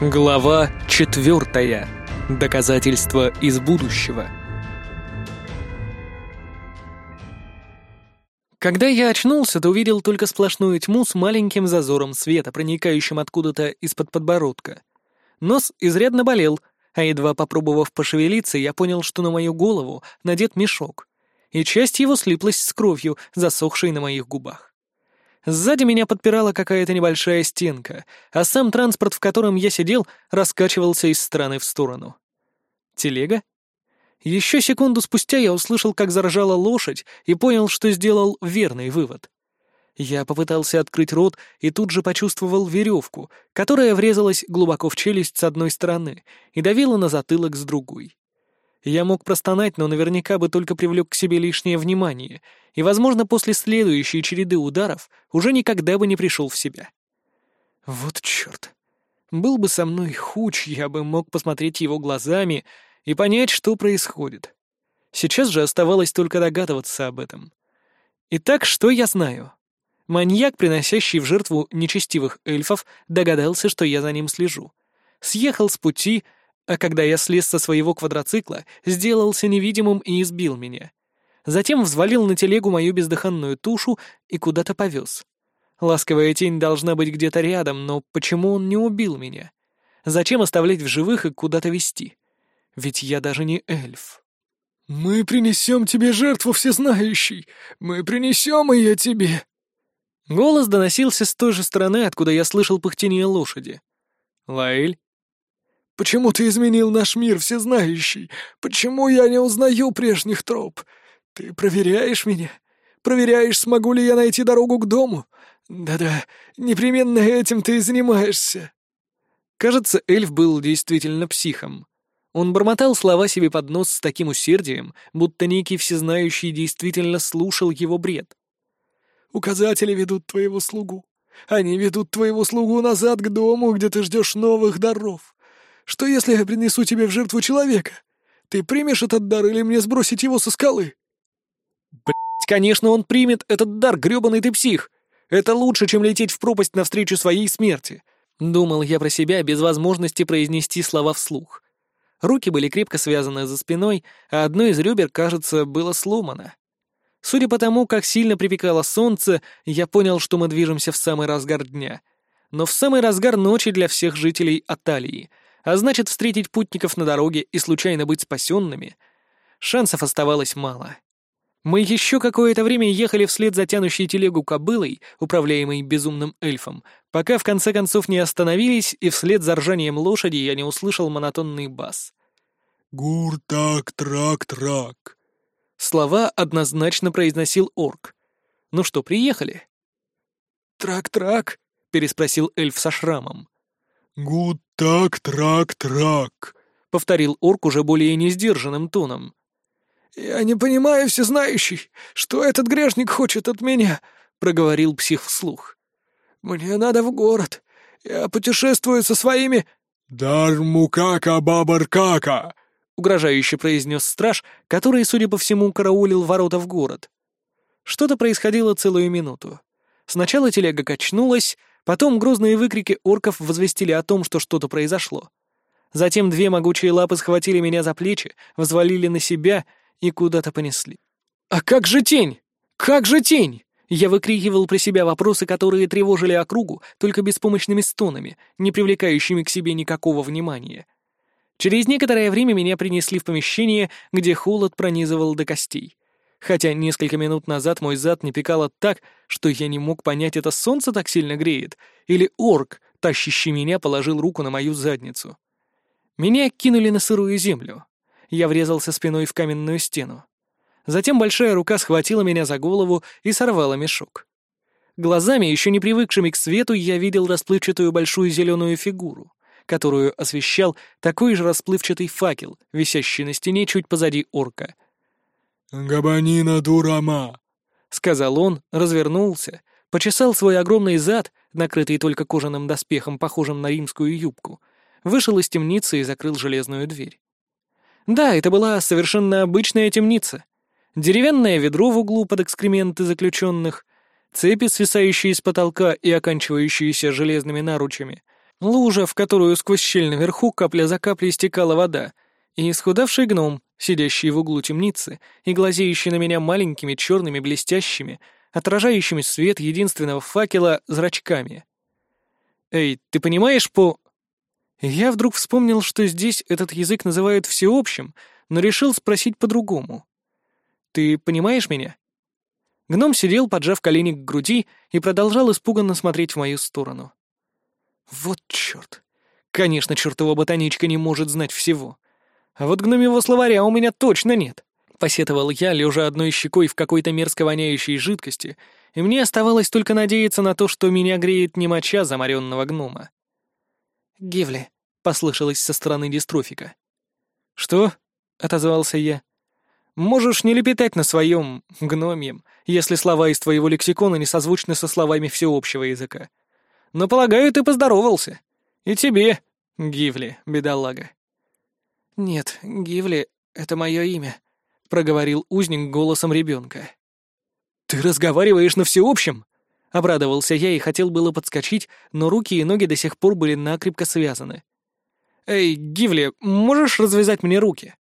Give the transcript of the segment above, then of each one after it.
Глава 4. Доказательства из будущего. Когда я очнулся, то увидел только сплошную тьму с маленьким зазором света, проникающим откуда-то из-под подбородка. Нос изрядно болел, а едва попробовав пошевелиться, я понял, что на мою голову надет мешок, и часть его слиплась с кровью, засохшей на моих губах. Сзади меня подпирала какая-то небольшая стенка, а сам транспорт, в котором я сидел, раскачивался из стороны в сторону. Телега? Еще секунду спустя я услышал, как заржала лошадь, и понял, что сделал верный вывод. Я попытался открыть рот и тут же почувствовал веревку, которая врезалась глубоко в челюсть с одной стороны и давила на затылок с другой. Я мог простонать, но наверняка бы только привлек к себе лишнее внимание — и, возможно, после следующей череды ударов уже никогда бы не пришел в себя. Вот черт. Был бы со мной хуч, я бы мог посмотреть его глазами и понять, что происходит. Сейчас же оставалось только догадываться об этом. Итак, что я знаю? Маньяк, приносящий в жертву нечестивых эльфов, догадался, что я за ним слежу. Съехал с пути, а когда я слез со своего квадроцикла, сделался невидимым и избил меня — Затем взвалил на телегу мою бездыханную тушу и куда-то повез. Ласковая тень должна быть где-то рядом, но почему он не убил меня? Зачем оставлять в живых и куда-то вести? Ведь я даже не эльф. «Мы принесем тебе жертву всезнающий! Мы принесем ее тебе!» Голос доносился с той же стороны, откуда я слышал пыхтение лошади. «Лаэль?» «Почему ты изменил наш мир всезнающий? Почему я не узнаю прежних троп? «Ты проверяешь меня? Проверяешь, смогу ли я найти дорогу к дому? Да-да, непременно этим ты и занимаешься». Кажется, эльф был действительно психом. Он бормотал слова себе под нос с таким усердием, будто некий всезнающий действительно слушал его бред. «Указатели ведут твоего слугу. Они ведут твоего слугу назад к дому, где ты ждешь новых даров. Что если я принесу тебе в жертву человека? Ты примешь этот дар или мне сбросить его со скалы?» Конечно, он примет этот дар, грёбаный ты псих. Это лучше, чем лететь в пропасть навстречу своей смерти. Думал я про себя без возможности произнести слова вслух. Руки были крепко связаны за спиной, а одно из ребер, кажется, было сломано. Судя по тому, как сильно припекало солнце, я понял, что мы движемся в самый разгар дня. Но в самый разгар ночи для всех жителей Аталии. А значит, встретить путников на дороге и случайно быть спасенными — шансов оставалось мало. — мы еще какое-то время ехали вслед за тянущей телегу кобылой, управляемой безумным эльфом, пока в конце концов не остановились, и вслед за ржанием лошади я не услышал монотонный бас. «Гур-так-трак-трак». Слова однозначно произносил орк. «Ну что, приехали?» «Трак-трак?» — переспросил эльф со шрамом. «Гуд-так-трак-трак», — повторил орк уже более несдержанным тоном. «Я не понимаю всезнающий, что этот грешник хочет от меня», — проговорил псих вслух. «Мне надо в город. Я путешествую со своими...» «Дармукака бабаркака», — угрожающе произнес страж, который, судя по всему, караулил ворота в город. Что-то происходило целую минуту. Сначала телега качнулась, потом грозные выкрики орков возвестили о том, что что-то произошло. Затем две могучие лапы схватили меня за плечи, взвалили на себя — и куда-то понесли. «А как же тень? Как же тень?» Я выкрикивал про себя вопросы, которые тревожили округу только беспомощными стонами, не привлекающими к себе никакого внимания. Через некоторое время меня принесли в помещение, где холод пронизывал до костей. Хотя несколько минут назад мой зад не пекало так, что я не мог понять, это солнце так сильно греет, или орк, тащащий меня, положил руку на мою задницу. Меня кинули на сырую землю. Я врезался спиной в каменную стену. Затем большая рука схватила меня за голову и сорвала мешок. Глазами, еще не привыкшими к свету, я видел расплывчатую большую зеленую фигуру, которую освещал такой же расплывчатый факел, висящий на стене чуть позади орка. «Габанина дурама!» — сказал он, развернулся, почесал свой огромный зад, накрытый только кожаным доспехом, похожим на римскую юбку, вышел из темницы и закрыл железную дверь. Да, это была совершенно обычная темница. Деревянное ведро в углу под экскременты заключенных, цепи, свисающие с потолка и оканчивающиеся железными наручами, лужа, в которую сквозь щель наверху капля за каплей стекала вода, и исхудавший гном, сидящий в углу темницы и глазеющий на меня маленькими черными блестящими, отражающими свет единственного факела зрачками. «Эй, ты понимаешь, по...» Я вдруг вспомнил, что здесь этот язык называют всеобщим, но решил спросить по-другому. «Ты понимаешь меня?» Гном сидел, поджав колени к груди, и продолжал испуганно смотреть в мою сторону. «Вот черт! Конечно, чертова ботаничка не может знать всего. А вот гномевого словаря у меня точно нет!» Посетовал я, лежа одной щекой в какой-то мерзко воняющей жидкости, и мне оставалось только надеяться на то, что меня греет не моча замаренного гнома. «Гивли, послышалось со стороны дистрофика. «Что?» — отозвался я. «Можешь не лепетать на своем гномьем, если слова из твоего лексикона не созвучны со словами всеобщего языка. Но, полагаю, ты поздоровался. И тебе, Гивли, бедолага». «Нет, Гивли — это мое имя», — проговорил узник голосом ребенка. «Ты разговариваешь на всеобщем?» Обрадовался я и хотел было подскочить, но руки и ноги до сих пор были накрепко связаны. «Эй, Гивли, можешь развязать мне руки?»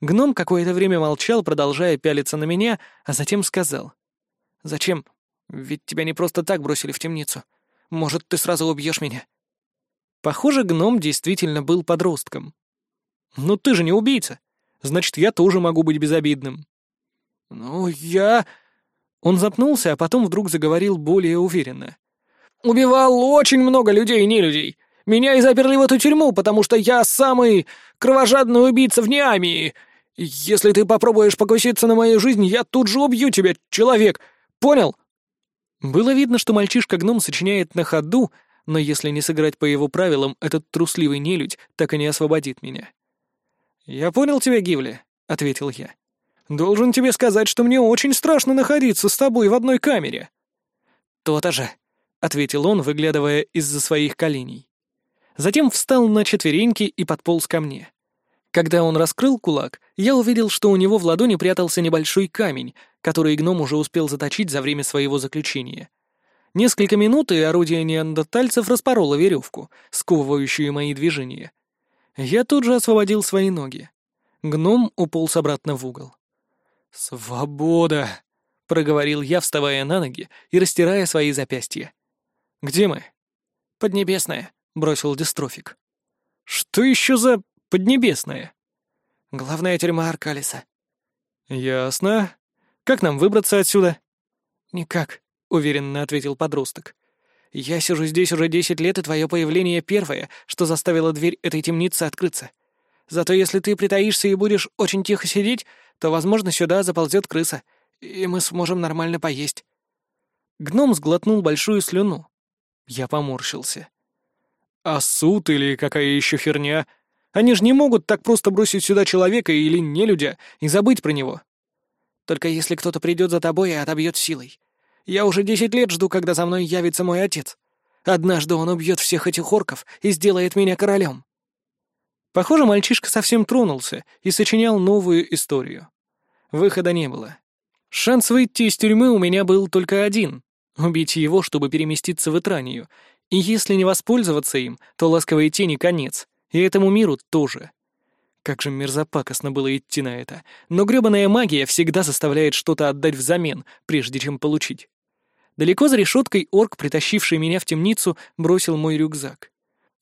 Гном какое-то время молчал, продолжая пялиться на меня, а затем сказал. «Зачем? Ведь тебя не просто так бросили в темницу. Может, ты сразу убьешь меня?» Похоже, гном действительно был подростком. Но ты же не убийца. Значит, я тоже могу быть безобидным». «Ну, я...» Он запнулся, а потом вдруг заговорил более уверенно. «Убивал очень много людей и нелюдей. Меня и заперли в эту тюрьму, потому что я самый кровожадный убийца в Ниамии. Если ты попробуешь покуситься на мою жизнь, я тут же убью тебя, человек. Понял?» Было видно, что мальчишка-гном сочиняет на ходу, но если не сыграть по его правилам, этот трусливый нелюдь так и не освободит меня. «Я понял тебя, Гивли», — ответил я. «Должен тебе сказать, что мне очень страшно находиться с тобой в одной камере». «То-то же», — ответил он, выглядывая из-за своих коленей затем встал на четвереньки и подполз ко мне. Когда он раскрыл кулак, я увидел, что у него в ладони прятался небольшой камень, который гном уже успел заточить за время своего заключения. Несколько минут, и орудие неандертальцев распороло веревку, сковывающую мои движения. Я тут же освободил свои ноги. Гном уполз обратно в угол. «Свобода!» — проговорил я, вставая на ноги и растирая свои запястья. «Где мы?» «Поднебесная», — бросил Дистрофик. «Что еще за поднебесное?» «Главная тюрьма Аркалиса». «Ясно. Как нам выбраться отсюда?» «Никак», — уверенно ответил подросток. «Я сижу здесь уже десять лет, и твое появление первое, что заставило дверь этой темницы открыться. Зато если ты притаишься и будешь очень тихо сидеть, то, возможно, сюда заползет крыса, и мы сможем нормально поесть». Гном сглотнул большую слюну. Я поморщился. А суд или какая еще херня? Они же не могут так просто бросить сюда человека или нелюдя и забыть про него. Только если кто-то придет за тобой и отобьет силой. Я уже десять лет жду, когда за мной явится мой отец. Однажды он убьет всех этих орков и сделает меня королем. Похоже, мальчишка совсем тронулся и сочинял новую историю. Выхода не было. Шанс выйти из тюрьмы у меня был только один — убить его, чтобы переместиться в Итранию и если не воспользоваться им, то ласковой тени конец. И этому миру тоже. Как же мерзопакостно было идти на это. Но грёбаная магия всегда заставляет что-то отдать взамен, прежде чем получить. Далеко за решеткой орк, притащивший меня в темницу, бросил мой рюкзак.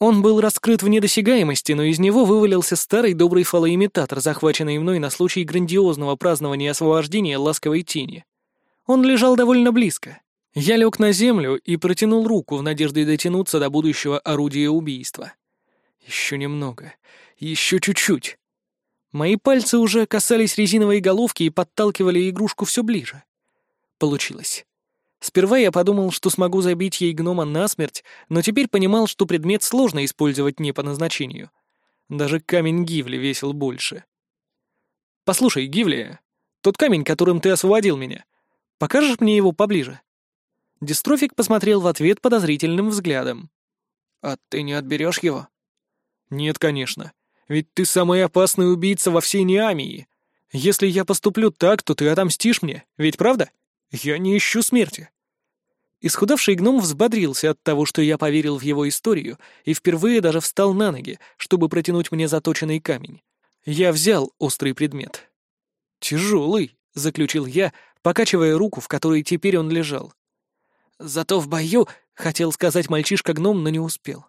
Он был раскрыт в недосягаемости, но из него вывалился старый добрый фалоимитатор, захваченный мной на случай грандиозного празднования освобождения ласковой тени. Он лежал довольно близко. Я лег на землю и протянул руку в надежде дотянуться до будущего орудия убийства. Еще немного. Еще чуть-чуть. Мои пальцы уже касались резиновой головки и подталкивали игрушку все ближе. Получилось. Сперва я подумал, что смогу забить ей гнома насмерть, но теперь понимал, что предмет сложно использовать не по назначению. Даже камень Гивли весил больше. «Послушай, Гивли, тот камень, которым ты освободил меня, покажешь мне его поближе?» Дистрофик посмотрел в ответ подозрительным взглядом. «А ты не отберешь его?» «Нет, конечно. Ведь ты самый опасный убийца во всей Неамии. Если я поступлю так, то ты отомстишь мне, ведь правда? Я не ищу смерти». Исхудавший гном взбодрился от того, что я поверил в его историю, и впервые даже встал на ноги, чтобы протянуть мне заточенный камень. Я взял острый предмет. «Тяжелый», — заключил я, покачивая руку, в которой теперь он лежал. Зато в бою хотел сказать мальчишка-гном, но не успел.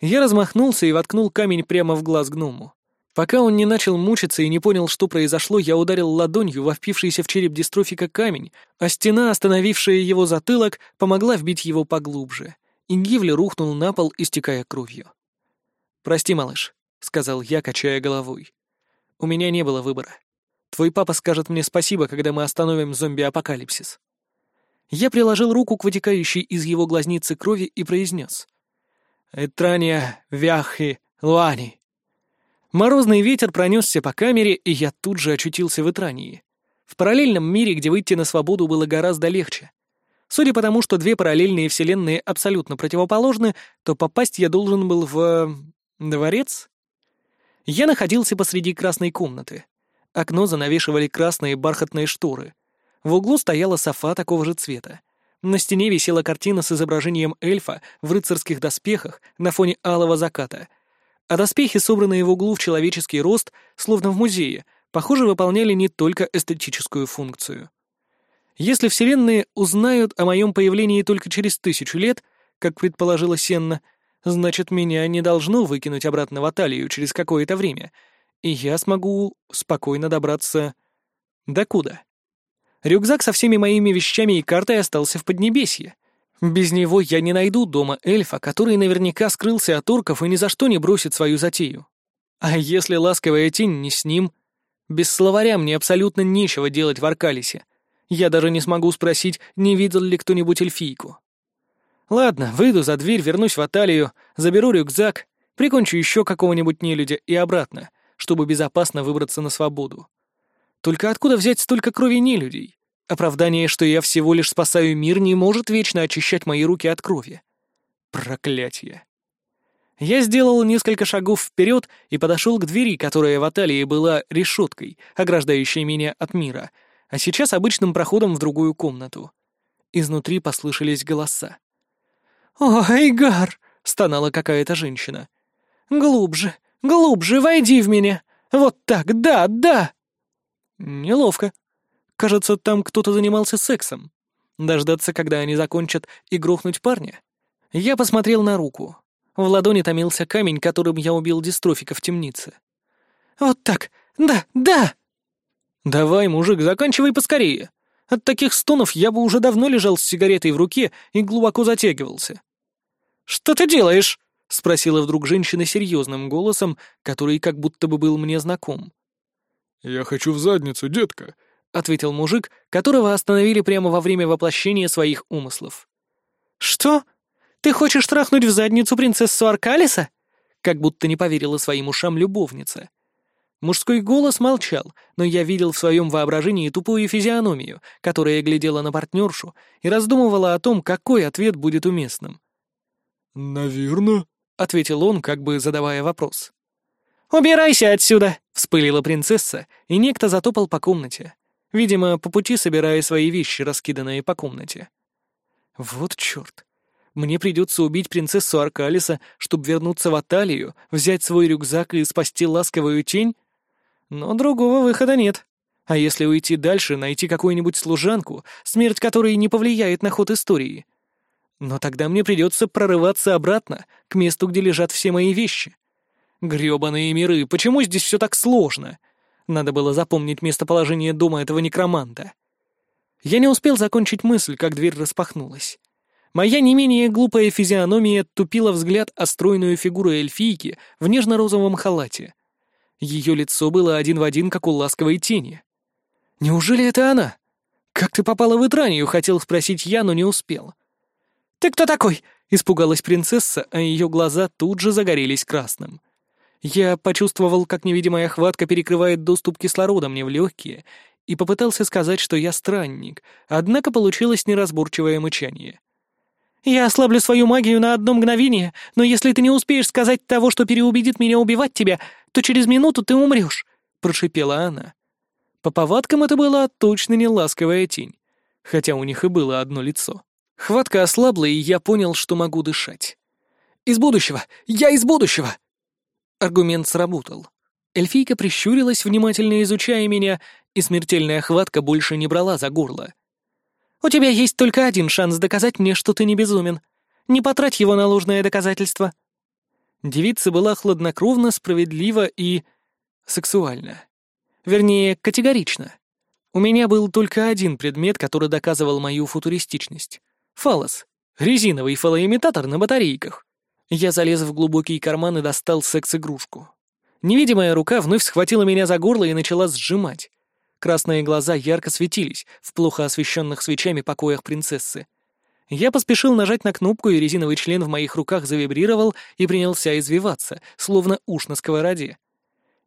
Я размахнулся и воткнул камень прямо в глаз гному. Пока он не начал мучиться и не понял, что произошло, я ударил ладонью во впившийся в череп дистрофика камень, а стена, остановившая его затылок, помогла вбить его поглубже. Ингивли рухнул на пол, истекая кровью. «Прости, малыш», — сказал я, качая головой. «У меня не было выбора. Твой папа скажет мне спасибо, когда мы остановим зомби-апокалипсис». Я приложил руку к вытекающей из его глазницы крови и произнес. «Этрания, вяхи, Луани». Морозный ветер пронесся по камере, и я тут же очутился в Этрании. В параллельном мире, где выйти на свободу было гораздо легче. Судя по тому, что две параллельные вселенные абсолютно противоположны, то попасть я должен был в... Э, дворец? Я находился посреди красной комнаты. Окно занавешивали красные бархатные шторы — в углу стояла софа такого же цвета. На стене висела картина с изображением эльфа в рыцарских доспехах на фоне алого заката. А доспехи, собранные в углу в человеческий рост, словно в музее, похоже, выполняли не только эстетическую функцию. Если вселенные узнают о моем появлении только через тысячу лет, как предположила Сенна, значит, меня не должно выкинуть обратно в Аталию через какое-то время, и я смогу спокойно добраться... До куда? Рюкзак со всеми моими вещами и картой остался в Поднебесье. Без него я не найду дома эльфа, который наверняка скрылся от орков и ни за что не бросит свою затею. А если ласковая тень не с ним? Без словаря мне абсолютно нечего делать в Аркалисе. Я даже не смогу спросить, не видел ли кто-нибудь эльфийку. Ладно, выйду за дверь, вернусь в Аталию, заберу рюкзак, прикончу еще какого-нибудь нелюдя и обратно, чтобы безопасно выбраться на свободу. Только откуда взять столько крови нелюдей? Оправдание, что я всего лишь спасаю мир, не может вечно очищать мои руки от крови. Проклятье. Я сделал несколько шагов вперед и подошел к двери, которая в Аталии была решеткой, ограждающей меня от мира, а сейчас обычным проходом в другую комнату. Изнутри послышались голоса. «О, Эйгар!» — стонала какая-то женщина. «Глубже, глубже, войди в меня! Вот так, да, да!» Неловко. Кажется, там кто-то занимался сексом. Дождаться, когда они закончат, и грохнуть парня. Я посмотрел на руку. В ладони томился камень, которым я убил дистрофика в темнице. «Вот так! Да, да!» «Давай, мужик, заканчивай поскорее!» От таких стонов я бы уже давно лежал с сигаретой в руке и глубоко затягивался. «Что ты делаешь?» — спросила вдруг женщина серьезным голосом, который как будто бы был мне знаком. «Я хочу в задницу, детка», — ответил мужик, которого остановили прямо во время воплощения своих умыслов. «Что? Ты хочешь трахнуть в задницу принцессу Аркалиса?» Как будто не поверила своим ушам любовница. Мужской голос молчал, но я видел в своем воображении тупую физиономию, которая глядела на партнершу и раздумывала о том, какой ответ будет уместным. «Наверно», — ответил он, как бы задавая вопрос. «Убирайся отсюда!» — вспылила принцесса, и некто затопал по комнате, видимо, по пути собирая свои вещи, раскиданные по комнате. «Вот чёрт! Мне придётся убить принцессу Аркалиса, чтобы вернуться в Аталию, взять свой рюкзак и спасти ласковую тень? Но другого выхода нет. А если уйти дальше, найти какую-нибудь служанку, смерть которой не повлияет на ход истории?» Но тогда мне придётся прорываться обратно, к месту, где лежат все мои вещи. Грёбаные миры, почему здесь все так сложно? Надо было запомнить местоположение дома этого некроманта. Я не успел закончить мысль, как дверь распахнулась. Моя не менее глупая физиономия тупила взгляд о стройную фигуру эльфийки в нежно-розовом халате. Ее лицо было один в один, как у ласковой тени. «Неужели это она? Как ты попала в Итранию?» — хотел спросить я, но не успел. «Ты кто такой?» — испугалась принцесса, а ее глаза тут же загорелись красным. Я почувствовал, как невидимая хватка перекрывает доступ кислорода мне в легкие, и попытался сказать, что я странник, однако получилось неразборчивое мычание. «Я ослаблю свою магию на одно мгновение, но если ты не успеешь сказать того, что переубедит меня убивать тебя, то через минуту ты умрешь», — прошипела она. По повадкам это была точно не ласковая тень, хотя у них и было одно лицо. Хватка ослабла, и я понял, что могу дышать. «Из будущего! Я из будущего!» Аргумент сработал. Эльфийка прищурилась, внимательно изучая меня, и смертельная хватка больше не брала за горло. «У тебя есть только один шанс доказать мне, что ты не безумен. Не потрать его на ложное доказательство». Девица была хладнокровно, справедлива и... сексуальна. Вернее, категорично. У меня был только один предмет, который доказывал мою футуристичность. Фалос. Резиновый фалоимитатор на батарейках. Я залез в глубокий карман и достал секс-игрушку. Невидимая рука вновь схватила меня за горло и начала сжимать. Красные глаза ярко светились в плохо освещенных свечами покоях принцессы. Я поспешил нажать на кнопку, и резиновый член в моих руках завибрировал и принялся извиваться, словно уж на сковороде.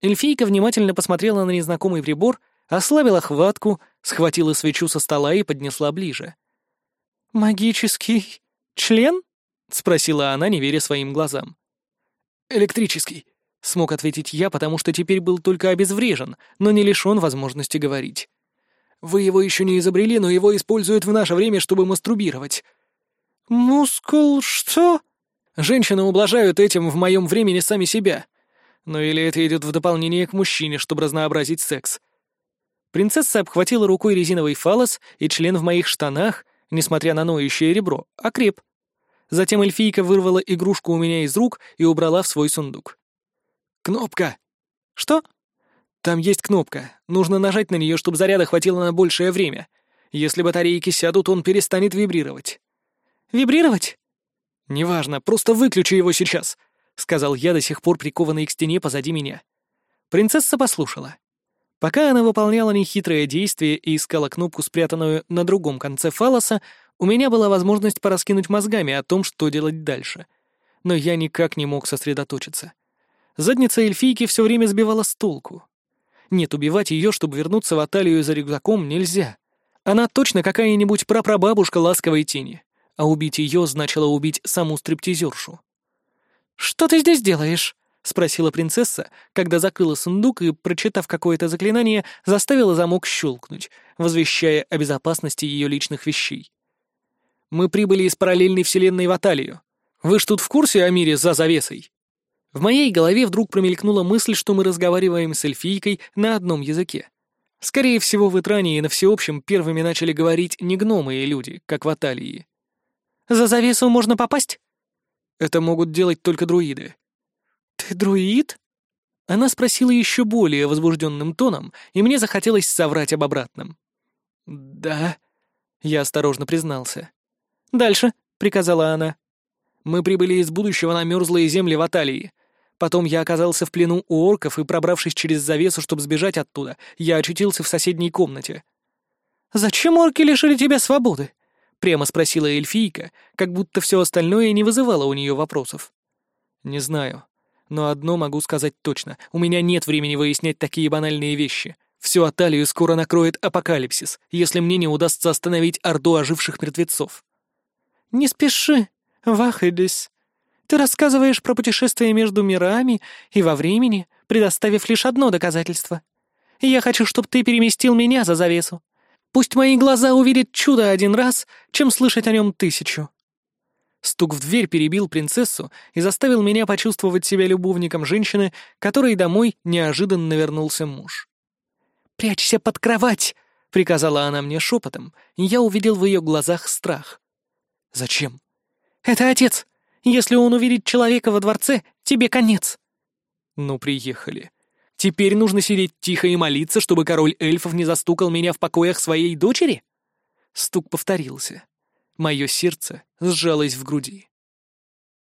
Эльфийка внимательно посмотрела на незнакомый прибор, ослабила хватку, схватила свечу со стола и поднесла ближе. «Магический член?» Спросила она, не веря своим глазам. «Электрический», — смог ответить я, потому что теперь был только обезврежен, но не лишён возможности говорить. «Вы его ещё не изобрели, но его используют в наше время, чтобы мастурбировать». «Мускул что?» «Женщины ублажают этим в моем времени сами себя. Но или это идёт в дополнение к мужчине, чтобы разнообразить секс?» Принцесса обхватила рукой резиновый фалос, и член в моих штанах, несмотря на ноющее ребро, окреп — Затем эльфийка вырвала игрушку у меня из рук и убрала в свой сундук. «Кнопка!» «Что?» «Там есть кнопка. Нужно нажать на нее, чтобы заряда хватило на большее время. Если батарейки сядут, он перестанет вибрировать». «Вибрировать?» «Неважно, просто выключи его сейчас», — сказал я, до сих пор прикованный к стене позади меня. Принцесса послушала. Пока она выполняла нехитрое действие и искала кнопку, спрятанную на другом конце фалоса, у меня была возможность пораскинуть мозгами о том, что делать дальше. Но я никак не мог сосредоточиться. Задница эльфийки все время сбивала с толку. Нет, убивать ее, чтобы вернуться в Аталию за рюкзаком, нельзя. Она точно какая-нибудь прапрабабушка ласковой тени. А убить ее значило убить саму стриптизершу. «Что ты здесь делаешь?» — спросила принцесса, когда закрыла сундук и, прочитав какое-то заклинание, заставила замок щелкнуть, возвещая о безопасности ее личных вещей. Мы прибыли из параллельной вселенной в Аталию. Вы ж тут в курсе о мире за завесой?» В моей голове вдруг промелькнула мысль, что мы разговариваем с эльфийкой на одном языке. Скорее всего, в Итрании на всеобщем первыми начали говорить не гномы и люди, как в Аталии. «За завесу можно попасть?» «Это могут делать только друиды». «Ты друид?» Она спросила еще более возбужденным тоном, и мне захотелось соврать об обратном. «Да», — я осторожно признался. «Дальше», — приказала она. Мы прибыли из будущего на мерзлые земли в Аталии. Потом я оказался в плену у орков, и, пробравшись через завесу, чтобы сбежать оттуда, я очутился в соседней комнате. «Зачем орки лишили тебя свободы?» — прямо спросила эльфийка, как будто все остальное не вызывало у нее вопросов. «Не знаю. Но одно могу сказать точно. У меня нет времени выяснять такие банальные вещи. Всю Аталию скоро накроет апокалипсис, если мне не удастся остановить орду оживших мертвецов». «Не спеши, Вахедис. Ты рассказываешь про путешествие между мирами и во времени, предоставив лишь одно доказательство. Я хочу, чтобы ты переместил меня за завесу. Пусть мои глаза увидят чудо один раз, чем слышать о нем тысячу». Стук в дверь перебил принцессу и заставил меня почувствовать себя любовником женщины, которой домой неожиданно вернулся муж. «Прячься под кровать!» — приказала она мне шепотом, и я увидел в ее глазах страх. «Зачем?» «Это отец. Если он увидит человека во дворце, тебе конец». «Ну, приехали. Теперь нужно сидеть тихо и молиться, чтобы король эльфов не застукал меня в покоях своей дочери?» Стук повторился. Мое сердце сжалось в груди.